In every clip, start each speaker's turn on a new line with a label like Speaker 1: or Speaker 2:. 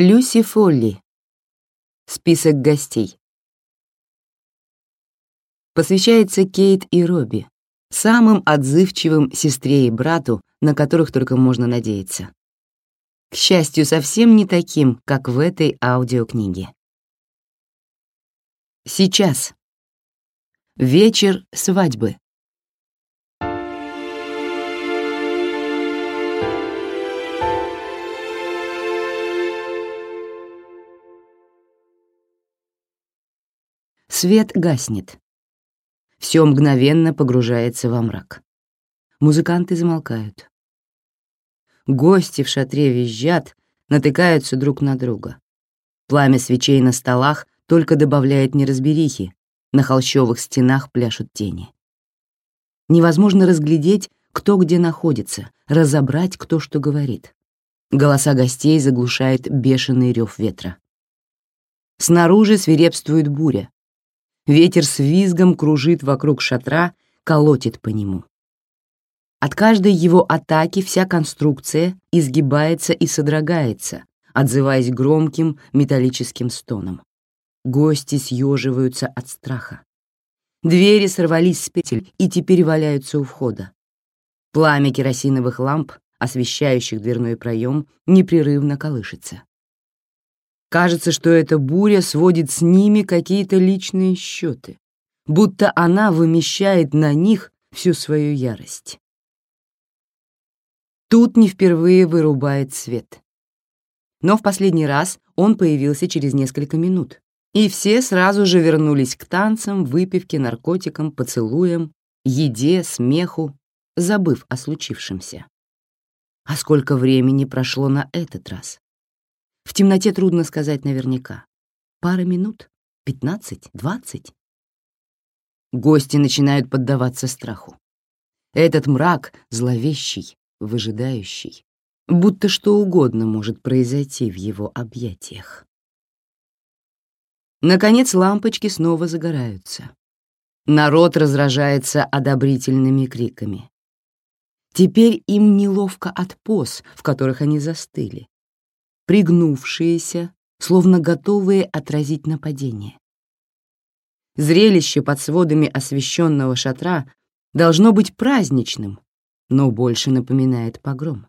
Speaker 1: Люси Фолли. Список гостей. Посвящается Кейт и Робби, самым отзывчивым сестре и брату, на которых только можно надеяться. К счастью, совсем не таким, как в этой аудиокниге. Сейчас. Вечер свадьбы. Свет гаснет. Все мгновенно погружается во мрак. Музыканты замолкают. Гости в шатре визжат, натыкаются друг на друга. Пламя свечей на столах только добавляет неразберихи, на холщовых стенах пляшут тени. Невозможно разглядеть, кто где находится, разобрать, кто что говорит. Голоса гостей заглушает бешеный рев ветра. Снаружи свирепствует буря, Ветер с визгом кружит вокруг шатра, колотит по нему. От каждой его атаки вся конструкция изгибается и содрогается, отзываясь громким металлическим стоном. Гости съеживаются от страха. Двери сорвались с петель и теперь валяются у входа. Пламя керосиновых ламп, освещающих дверной проем, непрерывно колышется. Кажется, что эта буря сводит с ними какие-то личные счеты, будто она вымещает на них всю свою ярость. Тут не впервые вырубает свет. Но в последний раз он появился через несколько минут, и все сразу же вернулись к танцам, выпивке, наркотикам, поцелуям, еде, смеху, забыв о случившемся. А сколько времени прошло на этот раз? В темноте трудно сказать наверняка. Пара минут? Пятнадцать? Двадцать? Гости начинают поддаваться страху. Этот мрак зловещий, выжидающий, будто что угодно может произойти в его объятиях. Наконец лампочки снова загораются. Народ разражается одобрительными криками. Теперь им неловко от поз, в которых они застыли, пригнувшиеся, словно готовые отразить нападение. Зрелище под сводами освещенного шатра должно быть праздничным, но больше напоминает погром.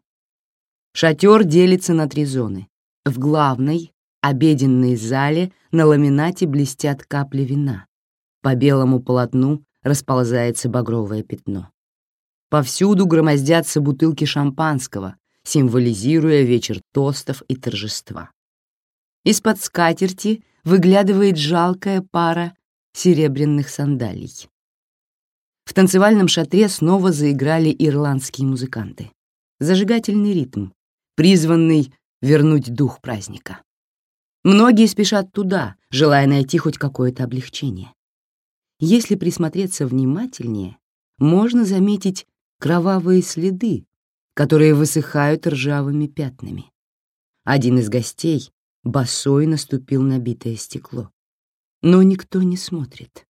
Speaker 1: Шатер делится на три зоны. В главной, обеденной зале на ламинате блестят капли вина. По белому полотну расползается багровое пятно. Повсюду громоздятся бутылки шампанского, символизируя вечер тостов и торжества. Из-под скатерти выглядывает жалкая пара серебряных сандалий. В танцевальном шатре снова заиграли ирландские музыканты. Зажигательный ритм, призванный вернуть дух праздника. Многие спешат туда, желая найти хоть какое-то облегчение. Если присмотреться внимательнее, можно заметить кровавые следы которые высыхают ржавыми пятнами. Один из гостей босой наступил на битое стекло. Но никто не смотрит.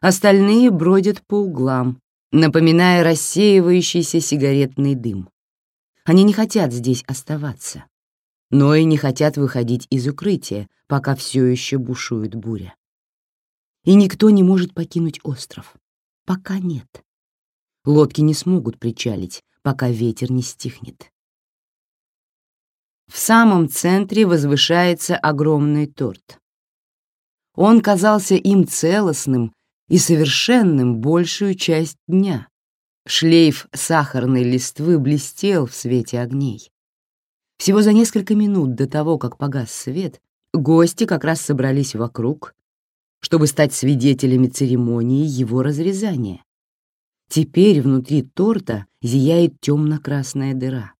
Speaker 1: Остальные бродят по углам, напоминая рассеивающийся сигаретный дым. Они не хотят здесь оставаться, но и не хотят выходить из укрытия, пока все еще бушует буря. И никто не может покинуть остров. Пока нет. Лодки не смогут причалить, пока ветер не стихнет. В самом центре возвышается огромный торт. Он казался им целостным и совершенным большую часть дня. Шлейф сахарной листвы блестел в свете огней. Всего за несколько минут до того, как погас свет, гости как раз собрались вокруг, чтобы стать свидетелями церемонии его разрезания, Теперь внутри торта зияет темно-красная дыра.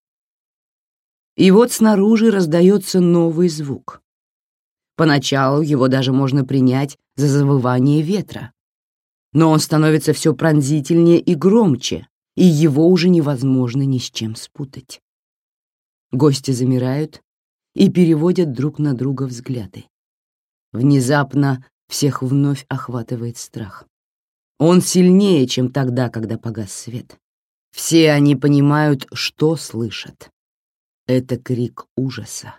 Speaker 1: И вот снаружи раздается новый звук. Поначалу его даже можно принять за завывание ветра. Но он становится все пронзительнее и громче, и его уже невозможно ни с чем спутать. Гости замирают и переводят друг на друга взгляды. Внезапно всех вновь охватывает страх. Он сильнее, чем тогда, когда погас свет. Все они понимают, что слышат. Это крик ужаса.